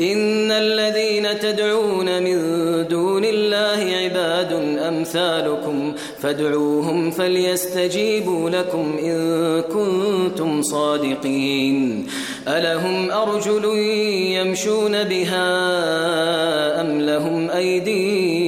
إن الذين تدعون من دون الله عباد أمثالكم فادعوهم فليستجيبوا لكم إن كنتم صادقين. ألهم أرجل يمشون بها أم لهم ايدين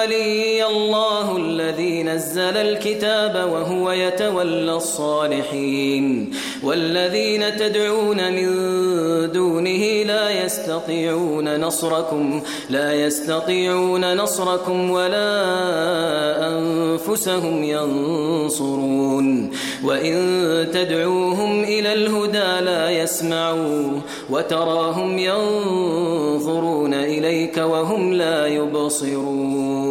الذي نزل الكتاب وهو يتولى الصالحين والذين تدعون من دونه لا يستطيعون نصركم لا يستطيعون نصركم ولا أنفسهم ينصرون. وإن تدعوهم إلى الهدى لا يسمعوا وتراهم ينظرون إليك وهم لا يبصرون.